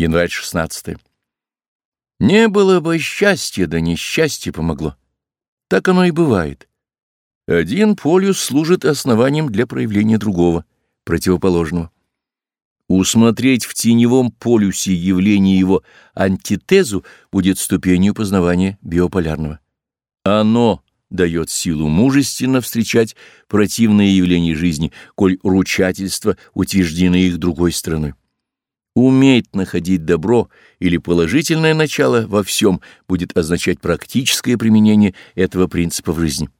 Январь 16. Не было бы счастья, да несчастье помогло. Так оно и бывает. Один полюс служит основанием для проявления другого, противоположного. Усмотреть в теневом полюсе явление его антитезу будет ступенью познавания биополярного. Оно дает силу мужественно встречать противные явления жизни, коль ручательства утверждены их другой стороной. Уметь находить добро или положительное начало во всем будет означать практическое применение этого принципа в жизни.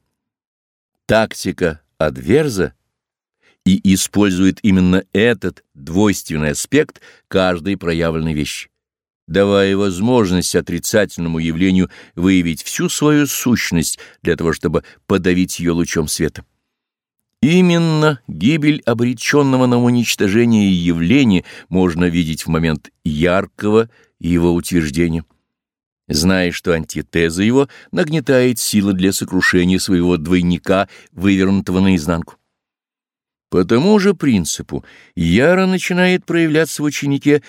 Тактика адверза и использует именно этот двойственный аспект каждой проявленной вещи, давая возможность отрицательному явлению выявить всю свою сущность для того, чтобы подавить ее лучом света. Именно гибель обреченного на уничтожение явления можно видеть в момент яркого его утверждения, зная, что антитеза его нагнетает силы для сокрушения своего двойника, вывернутого наизнанку. По тому же принципу яро начинает проявляться в ученике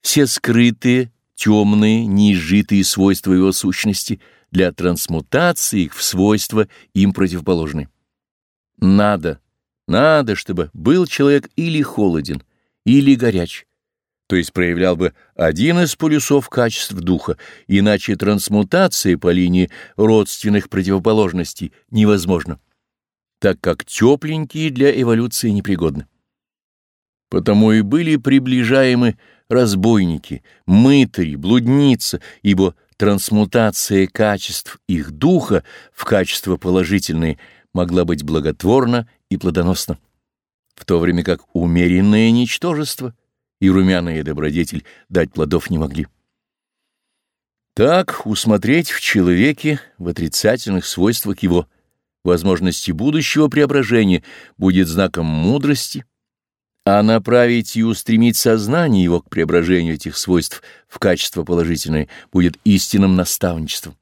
все скрытые, темные, неизжитые свойства его сущности для трансмутации их в свойства им противоположные. Надо, надо, чтобы был человек или холоден, или горяч, то есть проявлял бы один из полюсов качеств духа, иначе трансмутация по линии родственных противоположностей невозможна так как тепленькие для эволюции непригодны. Потому и были приближаемы разбойники, мытари, блудница, ибо трансмутация качеств их духа в качества положительные могла быть благотворна и плодоносна, в то время как умеренное ничтожество и румяная добродетель дать плодов не могли. Так усмотреть в человеке в отрицательных свойствах его возможности будущего преображения будет знаком мудрости, а направить и устремить сознание его к преображению этих свойств в качество положительное будет истинным наставничеством.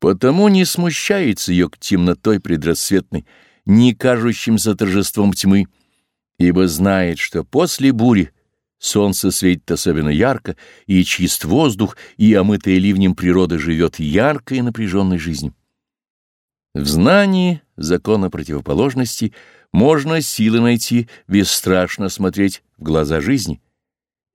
Потому не смущается ее к темнотой предрассветной, не кажущимся торжеством тьмы, ибо знает, что после бури солнце светит особенно ярко, и чист воздух, и омытая ливнем природа живет яркой и напряженной жизнью. В знании закона противоположности можно силы найти, бесстрашно смотреть в глаза жизни,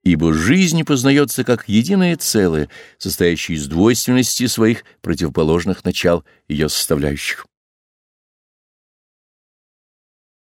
ибо жизнь познается как единое целое, состоящее из двойственности своих противоположных начал ее составляющих.